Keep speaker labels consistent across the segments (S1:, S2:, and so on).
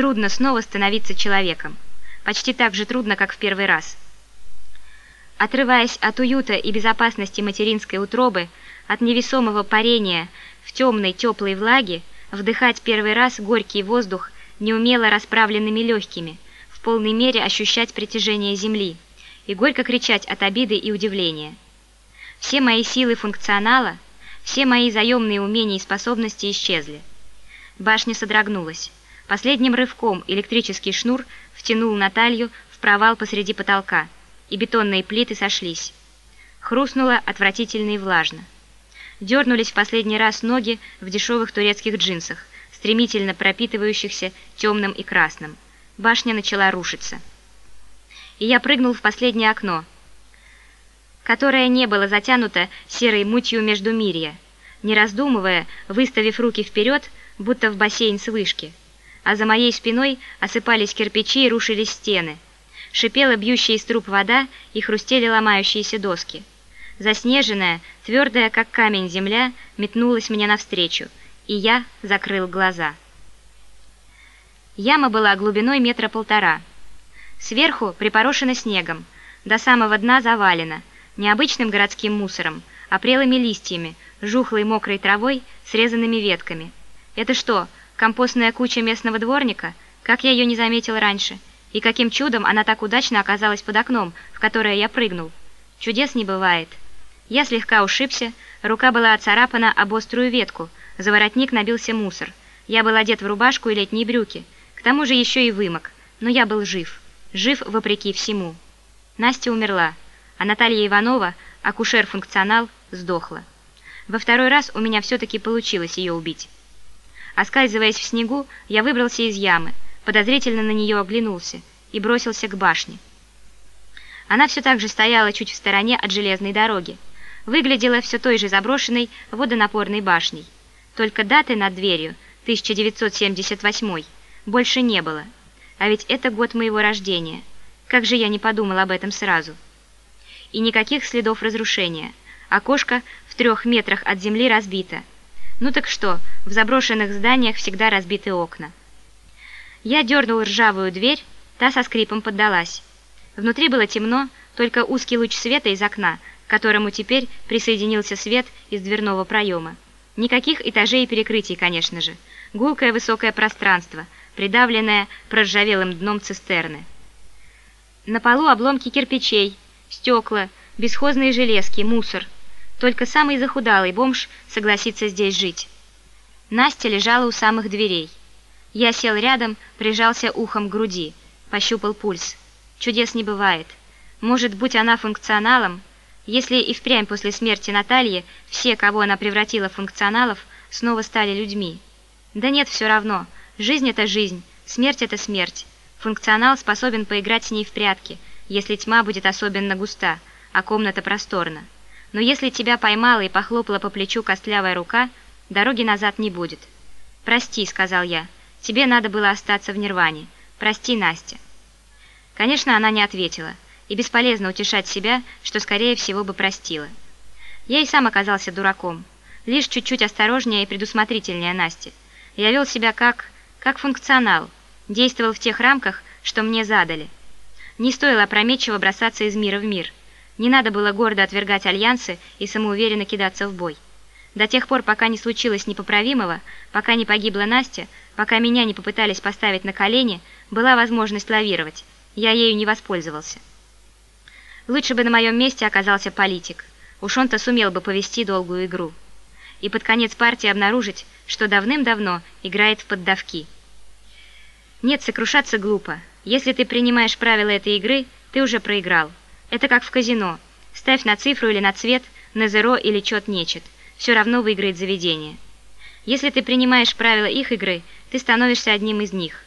S1: Трудно снова становиться человеком. Почти так же трудно, как в первый раз. Отрываясь от уюта и безопасности материнской утробы, от невесомого парения в темной теплой влаге, вдыхать первый раз горький воздух неумело расправленными легкими, в полной мере ощущать притяжение земли и горько кричать от обиды и удивления. Все мои силы функционала, все мои заемные умения и способности исчезли. Башня содрогнулась. Последним рывком электрический шнур втянул Наталью в провал посреди потолка, и бетонные плиты сошлись. Хрустнуло отвратительно и влажно. Дернулись в последний раз ноги в дешевых турецких джинсах, стремительно пропитывающихся темным и красным. Башня начала рушиться. И я прыгнул в последнее окно, которое не было затянуто серой мутью междумирья, не раздумывая, выставив руки вперед, будто в бассейн с вышки. А за моей спиной осыпались кирпичи и рушились стены. Шипела бьющая из труб вода и хрустели ломающиеся доски. Заснеженная, твердая, как камень земля, метнулась мне навстречу — и я закрыл глаза. Яма была глубиной метра полтора. Сверху припорошена снегом, до самого дна завалена, не обычным городским мусором, а прелыми листьями, жухлой мокрой травой, срезанными ветками. Это что, компостная куча местного дворника? Как я ее не заметил раньше? И каким чудом она так удачно оказалась под окном, в которое я прыгнул? Чудес не бывает. Я слегка ушибся, рука была оцарапана об острую ветку – за воротник набился мусор. Я был одет в рубашку и летние брюки. К тому же еще и вымок. Но я был жив. Жив вопреки всему. Настя умерла, а Наталья Иванова, акушер-функционал, сдохла. Во второй раз у меня все-таки получилось ее убить. Оскальзываясь в снегу, я выбрался из ямы, подозрительно на нее оглянулся и бросился к башне. Она все так же стояла чуть в стороне от железной дороги. Выглядела все той же заброшенной водонапорной башней. Только даты над дверью, 1978, больше не было. А ведь это год моего рождения. Как же я не подумал об этом сразу. И никаких следов разрушения. Окошко в трех метрах от земли разбито. Ну так что, в заброшенных зданиях всегда разбиты окна. Я дернул ржавую дверь, та со скрипом поддалась. Внутри было темно, только узкий луч света из окна, к которому теперь присоединился свет из дверного проема. Никаких этажей и перекрытий, конечно же. Гулкое высокое пространство, придавленное проржавелым дном цистерны. На полу обломки кирпичей, стекла, бесхозные железки, мусор. Только самый захудалый бомж согласится здесь жить. Настя лежала у самых дверей. Я сел рядом, прижался ухом к груди, пощупал пульс. Чудес не бывает. Может, быть она функционалом, если и впрямь после смерти Натальи все, кого она превратила в функционалов, снова стали людьми. Да нет, все равно. Жизнь – это жизнь, смерть – это смерть. Функционал способен поиграть с ней в прятки, если тьма будет особенно густа, а комната просторна. Но если тебя поймала и похлопала по плечу костлявая рука, дороги назад не будет. «Прости», – сказал я, – «тебе надо было остаться в Нирване. Прости, Настя». Конечно, она не ответила – и бесполезно утешать себя, что скорее всего бы простила. Я и сам оказался дураком, лишь чуть-чуть осторожнее и предусмотрительнее Насти. Я вел себя как... как функционал, действовал в тех рамках, что мне задали. Не стоило опрометчиво бросаться из мира в мир. Не надо было гордо отвергать альянсы и самоуверенно кидаться в бой. До тех пор, пока не случилось непоправимого, пока не погибла Настя, пока меня не попытались поставить на колени, была возможность лавировать. Я ею не воспользовался. Лучше бы на моем месте оказался политик. Уж он-то сумел бы повести долгую игру. И под конец партии обнаружить, что давным-давно играет в поддавки. Нет, сокрушаться глупо. Если ты принимаешь правила этой игры, ты уже проиграл. Это как в казино. Ставь на цифру или на цвет, на зеро или чет-нечет. Все равно выиграет заведение. Если ты принимаешь правила их игры, ты становишься одним из них.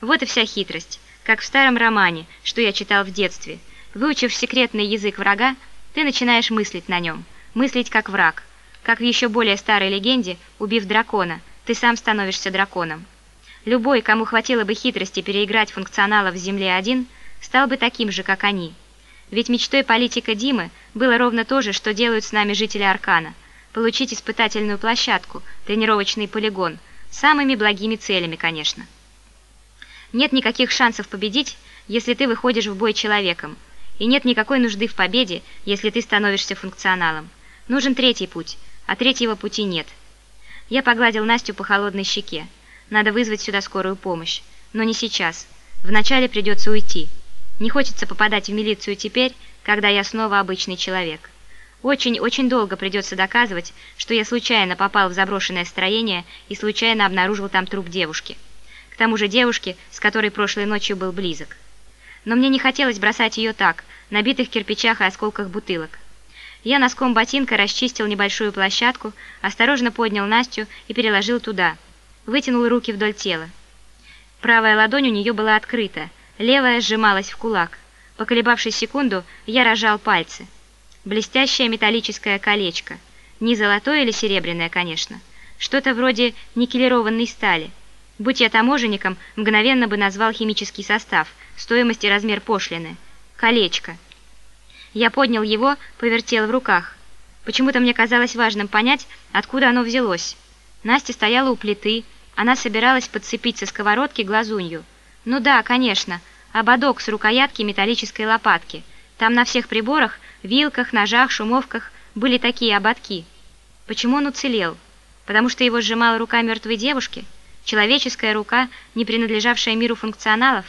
S1: Вот и вся хитрость, как в старом романе, что я читал в детстве – Выучив секретный язык врага, ты начинаешь мыслить на нем, мыслить как враг. Как в еще более старой легенде, убив дракона, ты сам становишься драконом. Любой, кому хватило бы хитрости переиграть функционалов Земле-1, стал бы таким же, как они. Ведь мечтой политика Димы было ровно то же, что делают с нами жители Аркана. Получить испытательную площадку, тренировочный полигон, самыми благими целями, конечно. Нет никаких шансов победить, если ты выходишь в бой человеком, и нет никакой нужды в победе, если ты становишься функционалом. Нужен третий путь, а третьего пути нет. Я погладил Настю по холодной щеке. Надо вызвать сюда скорую помощь. Но не сейчас. Вначале придется уйти. Не хочется попадать в милицию теперь, когда я снова обычный человек. Очень-очень долго придется доказывать, что я случайно попал в заброшенное строение и случайно обнаружил там труп девушки. К тому же девушки, с которой прошлой ночью был близок. Но мне не хотелось бросать ее так, на битых кирпичах и осколках бутылок. Я носком ботинка расчистил небольшую площадку, осторожно поднял Настю и переложил туда. Вытянул руки вдоль тела. Правая ладонь у нее была открыта, левая сжималась в кулак. Поколебавшись секунду, я рожал пальцы. Блестящее металлическое колечко. Не золотое или серебряное, конечно. Что-то вроде никелированной стали. Будь я таможенником, мгновенно бы назвал химический состав, стоимость и размер пошлины. Колечко. Я поднял его, повертел в руках. Почему-то мне казалось важным понять, откуда оно взялось. Настя стояла у плиты, она собиралась подцепить со сковородки глазунью. Ну да, конечно, ободок с рукоятки металлической лопатки. Там на всех приборах, вилках, ножах, шумовках были такие ободки. Почему он уцелел? Потому что его сжимала рука мертвой девушки? Человеческая рука, не принадлежавшая миру функционалов?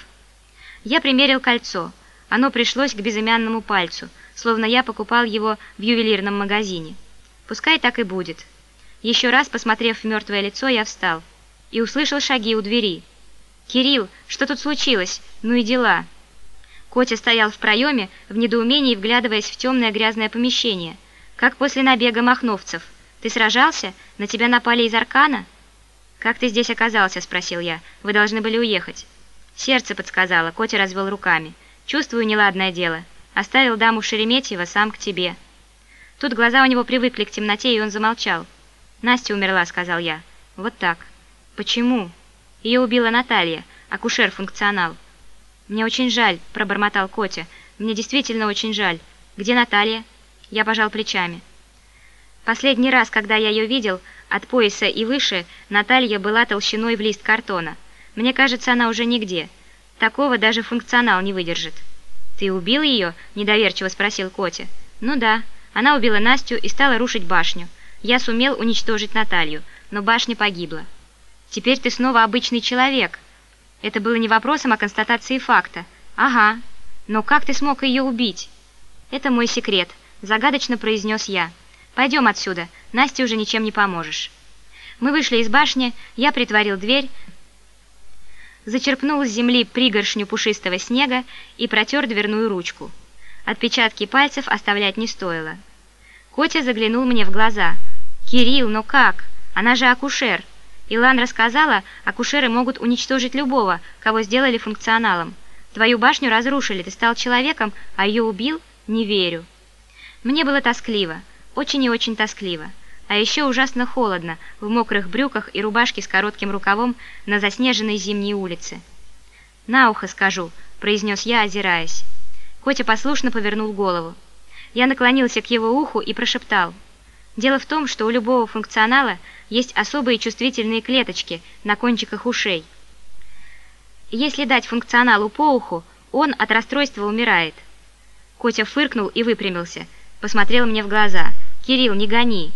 S1: Я примерил кольцо – оно пришлось к безымянному пальцу, словно я покупал его в ювелирном магазине. Пускай так и будет. Еще раз, посмотрев в мертвое лицо, я встал и услышал шаги у двери. «Кирилл, что тут случилось? Ну и дела!» Котя стоял в проеме, в недоумении вглядываясь в темное грязное помещение. «Как после набега махновцев? Ты сражался? На тебя напали из аркана?» «Как ты здесь оказался?» – спросил я. «Вы должны были уехать». Сердце подсказало, Котя развел руками. Чувствую неладное дело. Оставил даму Шереметьева сам к тебе». Тут глаза у него привыкли к темноте, и он замолчал. «Настя умерла», — сказал я. «Вот так». «Почему?» «Ее убила Наталья, акушер-функционал». «Мне очень жаль», — пробормотал Котя. «Мне действительно очень жаль. Где Наталья?» Я пожал плечами. Последний раз, когда я ее видел, от пояса и выше, Наталья была толщиной в лист картона. Мне кажется, она уже нигде. Такого даже функционал не выдержит. «Ты убил ее?» – недоверчиво спросил Котя. «Ну да. Она убила Настю и стала рушить башню. Я сумел уничтожить Наталью, но башня погибла. Теперь ты снова обычный человек». Это было не вопросом, а констатацией факта. «Ага. Но как ты смог ее убить?» «Это мой секрет», – загадочно произнес я. «Пойдем отсюда. Насте уже ничем не поможешь». Мы вышли из башни, я притворил дверь, зачерпнул с земли пригоршню пушистого снега и протер дверную ручку. Отпечатки пальцев оставлять не стоило. Котя заглянул мне в глаза. «Кирилл, ну как? Она же акушер!» Илан рассказала, акушеры могут уничтожить любого, кого сделали функционалом. Твою башню разрушили, ты стал человеком, а ее убил? Не верю. Мне было тоскливо, очень и очень тоскливо. А еще ужасно холодно в мокрых брюках и рубашке с коротким рукавом на заснеженной зимней улице. «На ухо скажу», — произнес я, озираясь. Котя послушно повернул голову. Я наклонился к его уху и прошептал. «Дело в том, что у любого функционала есть особые чувствительные клеточки на кончиках ушей. Если дать функционалу по уху, он от расстройства умирает». Котя фыркнул и выпрямился, посмотрел мне в глаза. «Кирилл, не гони!»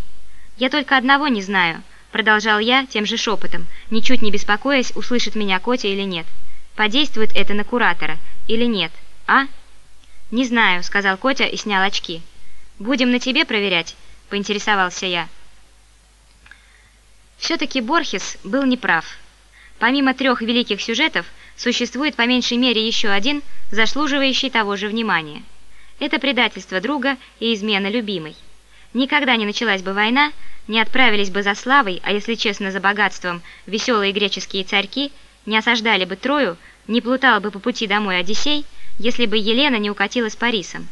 S1: «Я только одного не знаю», — продолжал я тем же шепотом, ничуть не беспокоясь, услышит меня Котя или нет. «Подействует это на куратора или нет, а?» «Не знаю», — сказал Котя и снял очки. «Будем на тебе проверять?» — поинтересовался я. Все-таки Борхес был неправ. Помимо трех великих сюжетов, существует по меньшей мере еще один, заслуживающий того же внимания. Это предательство друга и измена любимой. Никогда не началась бы война, не отправились бы за славой, а если честно, за богатством, веселые греческие царьки, не осаждали бы Трою, не плутал бы по пути домой Одиссей, если бы Елена не укатила с Парисом.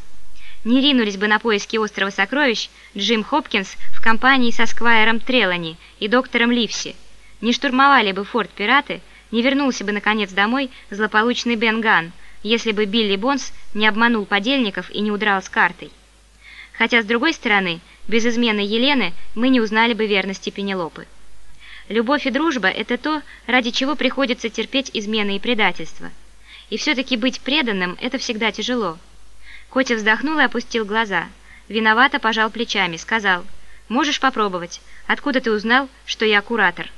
S1: Не ринулись бы на поиски острова сокровищ Джим Хопкинс в компании со Сквайром Трелани и доктором Ливси. Не штурмовали бы форт пираты, не вернулся бы наконец домой злополучный Бен Ган, если бы Билли Бонс не обманул подельников и не удрал с картой. Хотя, с другой стороны, без измены Елены мы не узнали бы верности Пенелопы. Любовь и дружба – это то, ради чего приходится терпеть измены и предательства. И все-таки быть преданным – это всегда тяжело. Котя вздохнул и опустил глаза. Виновато пожал плечами, сказал, «Можешь попробовать. Откуда ты узнал, что я куратор?»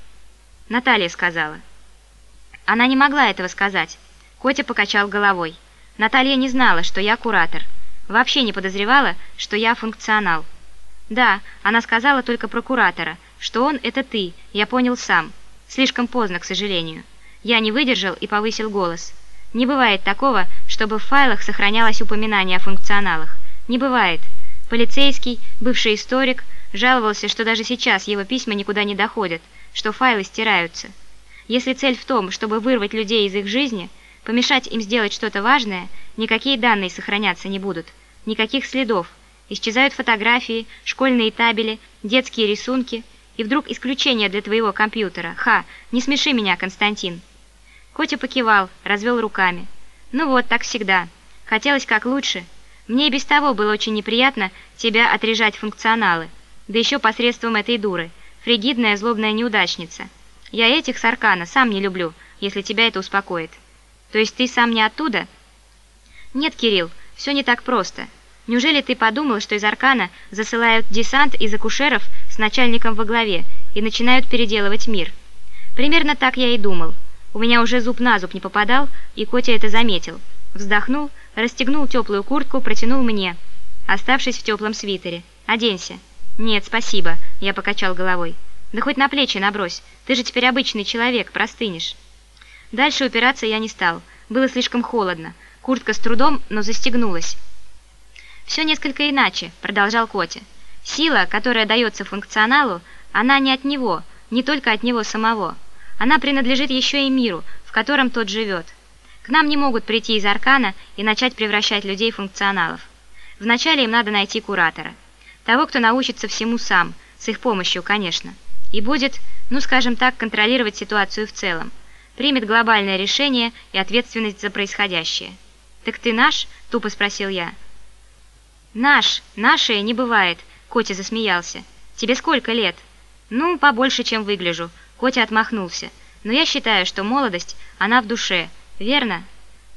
S1: Наталья сказала. Она не могла этого сказать. Котя покачал головой. Наталья не знала, что я куратор. Вообще не подозревала, что я функционал. Да, она сказала только про куратора – что он — это ты, я понял сам. Слишком поздно, к сожалению. Я не выдержал и повысил голос. Не бывает такого, чтобы в файлах сохранялось упоминание о функционалах. Не бывает. Полицейский, бывший историк, жаловался, что даже сейчас его письма никуда не доходят, что файлы стираются. Если цель в том, чтобы вырвать людей из их жизни, помешать им сделать что-то важное, никакие данные сохраняться не будут, никаких следов. Исчезают фотографии, школьные табели, детские рисунки – и вдруг исключение для твоего компьютера. Ха, не смеши меня, Константин. Котя покивал, развел руками. Ну вот, так всегда. Хотелось как лучше. Мне и без того было очень неприятно тебя отрежать функционалы. Да еще посредством этой дуры. Фригидная злобная неудачница. Я этих Саркана сам не люблю, если тебя это успокоит. То есть ты сам не оттуда? Нет, Кирилл, все не так просто. Неужели ты подумал, что из Аркана засылают десант из акушеров с начальником во главе и начинают переделывать мир? Примерно так я и думал. У меня уже зуб на зуб не попадал, и Котя это заметил. Вздохнул, расстегнул теплую куртку, протянул мне, оставшись в теплом свитере. «Оденься». «Нет, спасибо», — я покачал головой. «Да хоть на плечи набрось, ты же теперь обычный человек, простынешь». Дальше упираться я не стал, было слишком холодно. Куртка с трудом, но застегнулась. «Все несколько иначе», — продолжал Коти. «Сила, которая дается функционалу, она не от него, не только от него самого. Она принадлежит еще и миру, в котором тот живет. К нам не могут прийти из Аркана и начать превращать людей в функционалов. Вначале им надо найти куратора. Того, кто научится всему сам, с их помощью, конечно. И будет, ну скажем так, контролировать ситуацию в целом. Примет глобальное решение и ответственность за происходящее. «Так ты наш?» – тупо спросил я. «Наш, наше не бывает», — Котя засмеялся. «Тебе сколько лет?» «Ну, побольше, чем выгляжу», — Котя отмахнулся. «Но я считаю, что молодость, она в душе, верно?»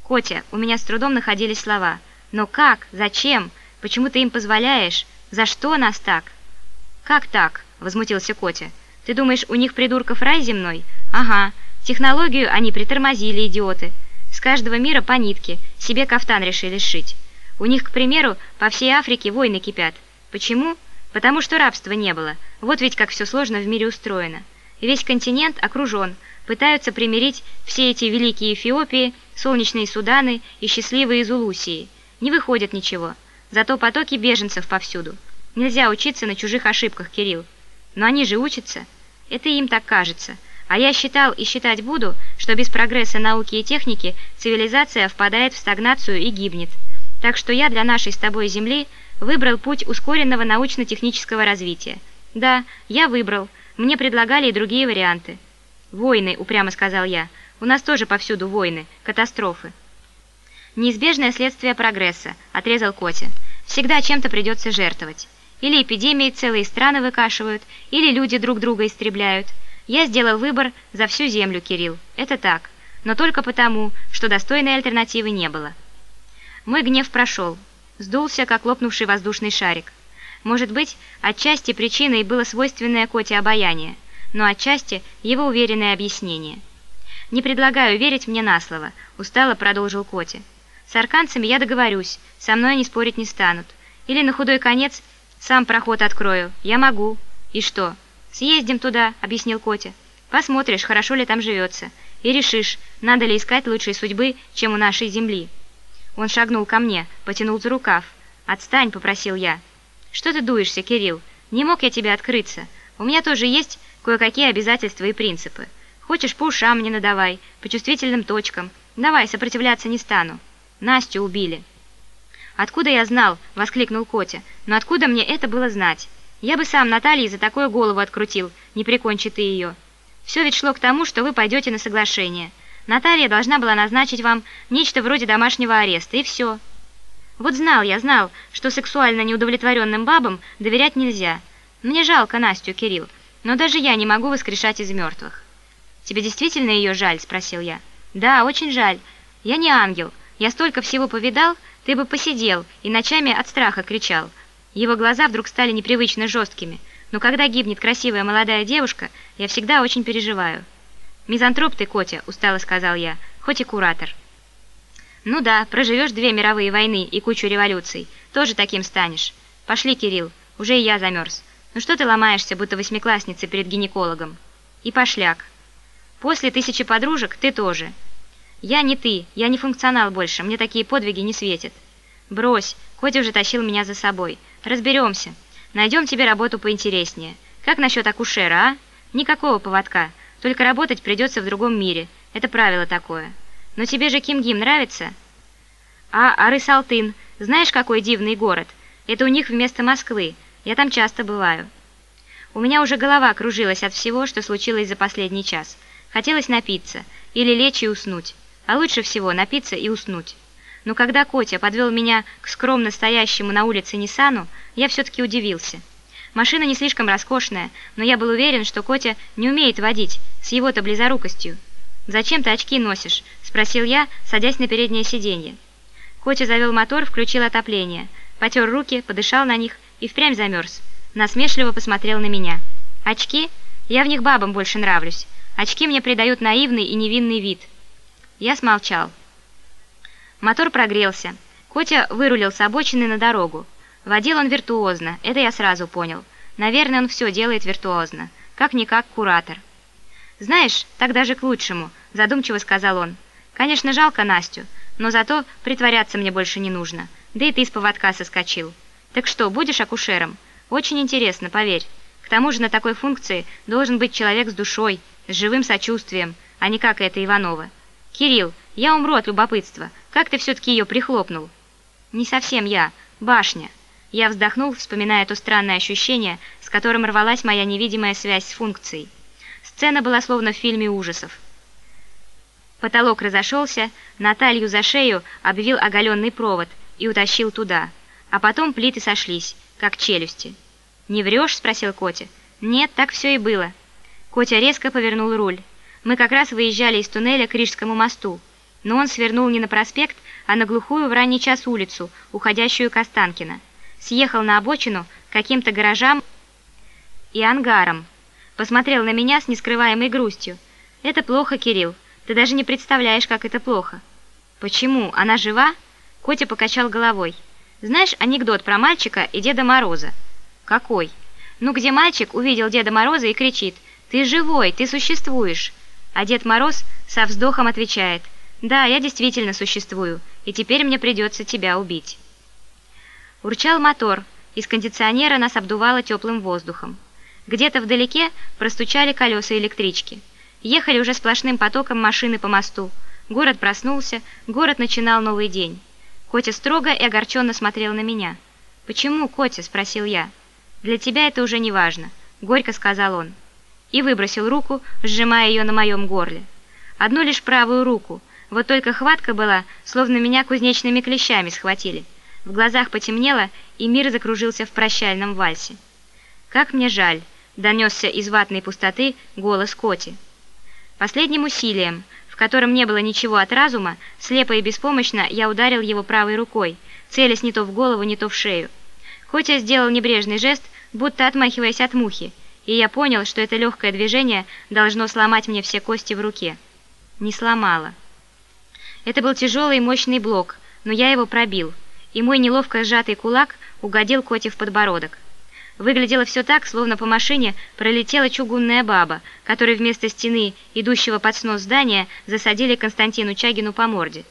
S1: «Котя, у меня с трудом находились слова. Но как? Зачем? Почему ты им позволяешь? За что нас так?» «Как так?» — возмутился Котя. «Ты думаешь, у них придурков рай земной? Ага. Технологию они притормозили, идиоты. С каждого мира по нитке, себе кафтан решили сшить». У них, к примеру, по всей Африке войны кипят. Почему? Потому что рабства не было. Вот ведь как все сложно в мире устроено. Весь континент окружен. Пытаются примирить все эти великие Эфиопии, солнечные Суданы и счастливые Зулусии. Не выходит ничего. Зато потоки беженцев повсюду. Нельзя учиться на чужих ошибках, Кирилл. Но они же учатся. Это им так кажется. А я считал и считать буду, что без прогресса науки и техники цивилизация впадает в стагнацию и гибнет. Так что я для нашей с тобой Земли выбрал путь ускоренного научно-технического развития. Да, я выбрал. Мне предлагали и другие варианты. «Войны», — упрямо сказал я. «У нас тоже повсюду войны, катастрофы». «Неизбежное следствие прогресса», — отрезал Котя. «Всегда чем-то придется жертвовать. Или эпидемии целые страны выкашивают, или люди друг друга истребляют. Я сделал выбор за всю Землю, Кирилл. Это так. Но только потому, что достойной альтернативы не было». Мой гнев прошел, сдулся, как лопнувший воздушный шарик. Может быть, отчасти причиной было свойственное Коте обаяние, но отчасти его уверенное объяснение. «Не предлагаю верить мне на слово», — устало продолжил Коте. «С арканцами я договорюсь, со мной они спорить не станут. Или на худой конец сам проход открою, я могу». «И что?» «Съездим туда», — объяснил Котя. «Посмотришь, хорошо ли там живется, и решишь, надо ли искать лучшей судьбы, чем у нашей земли». Он шагнул ко мне, потянул за рукав. «Отстань», — попросил я. «Что ты дуешься, Кирилл? Не мог я тебе открыться. У меня тоже есть кое-какие обязательства и принципы. Хочешь, по ушам мне надавай, по чувствительным точкам. Давай, сопротивляться не стану. Настю убили». «Откуда я знал?» — воскликнул Котя. «Но откуда мне это было знать? Я бы сам Наталье за такое голову открутил, не прикончи ты ее. Все ведь шло к тому, что вы пойдете на соглашение. Наталья должна была назначить вам нечто вроде домашнего ареста, и все. Вот знал я, знал, что сексуально неудовлетворенным бабам доверять нельзя. Мне жалко Настю, Кирилл. Но даже я не могу воскрешать из мертвых». «Тебе действительно ее жаль?» – спросил я. «Да, очень жаль. Я не ангел. Я столько всего повидал, ты бы посидел и ночами от страха кричал». Его глаза вдруг стали непривычно жесткими. Но когда гибнет красивая молодая девушка, я всегда очень переживаю. «Мизантроп ты, Котя», – устало сказал я, – «хоть и куратор». «Ну да, проживешь две мировые войны и кучу революций, тоже таким станешь. Пошли, Кирилл, уже и я замерз. Ну что ты ломаешься, будто восьмиклассница перед гинекологом?» И пошляк. «После тысячи подружек ты тоже». «Я не ты, я не функционал больше, мне такие подвиги не светят». «Брось, Котя уже тащил меня за собой. Разберемся. Найдем тебе работу поинтереснее. Как насчет акушера, а? Никакого поводка. Только работать придется в другом мире. Это правило такое. Но тебе же Кимгим нравится? А Арыс-Алтын, знаешь, какой дивный город? Это у них вместо Москвы. Я там часто бываю. У меня уже голова кружилась от всего, что случилось за последний час. Хотелось напиться или лечь и уснуть. А лучше всего напиться и уснуть. Но когда Котя подвел меня к скромно стоящему на улице Ниссану, я все-таки удивился. Машина не слишком роскошная, но я был уверен, что Котя не умеет водить, с его-то близорукостью. «Зачем ты очки носишь?» – спросил я, садясь на переднее сиденье. Котя завел мотор, включил отопление, потер руки, подышал на них и впрямь замерз. Насмешливо посмотрел на меня. «Очки? Я в них бабам больше нравлюсь. Очки мне придают наивный и невинный вид». Я смолчал. Мотор прогрелся. Котя вырулил с обочины на дорогу. Водил он виртуозно, это я сразу понял. Наверное, он все делает виртуозно. Как-никак куратор. «Знаешь, так даже к лучшему», – задумчиво сказал он. «Конечно, жалко Настю, но зато притворяться мне больше не нужно. Да и ты с поводка соскочил. Так что, будешь акушером? Очень интересно, поверь. К тому же на такой функции должен быть человек с душой, с живым сочувствием, а не как это Иванова. Кирилл, я умру от любопытства. Как ты все-таки ее прихлопнул?» «Не совсем я. Башня». Я вздохнул, вспоминая то странное ощущение, с которым рвалась моя невидимая связь с функцией. Сцена была словно в фильме ужасов. Потолок разошелся, Наталью за шею обвил оголенный провод и утащил туда. А потом плиты сошлись, как челюсти. «Не врешь?» – спросил Котя. «Нет, так все и было». Котя резко повернул руль. Мы как раз выезжали из туннеля к Рижскому мосту но он свернул не на проспект, а на глухую в ранний час улицу, уходящую к Останкино. Съехал на обочину каким-то гаражам и ангаром. Посмотрел на меня с нескрываемой грустью. «Это плохо, Кирилл. Ты даже не представляешь, как это плохо». «Почему? Она жива?» Котя покачал головой. «Знаешь анекдот про мальчика и Деда Мороза?» «Какой?» «Ну, где мальчик увидел Деда Мороза и кричит, «Ты живой, ты существуешь!» А Дед Мороз со вздохом отвечает – «Да, я действительно существую, и теперь мне придется тебя убить». Урчал мотор, из кондиционера нас обдувало теплым воздухом. Где-то вдалеке простучали колеса электрички. Ехали уже сплошным потоком машины по мосту. Город проснулся, город начинал новый день. Котя строго и огорченно смотрел на меня. «Почему, Котя?» – спросил я. «Для тебя это уже не важно», – горько сказал он. И выбросил руку, сжимая ее на моем горле. Одну лишь правую руку – вот только хватка была, словно меня кузнечными клещами схватили. В глазах потемнело, и мир закружился в прощальном вальсе. «Как мне жаль!» — донесся из ватной пустоты голос Коти. Последним усилием, в котором не было ничего от разума, слепо и беспомощно я ударил его правой рукой, целясь не то в голову, не то в шею. Котя сделал небрежный жест, будто отмахиваясь от мухи, и я понял, что это легкое движение должно сломать мне все кости в руке. Не сломало. Это был тяжелый и мощный блок, но я его пробил, и мой неловко сжатый кулак угодил Коте в подбородок. Выглядело все так, словно по машине пролетела чугунная баба, которой вместо стены, идущего под снос здания, засадили Константину Чагину по морде.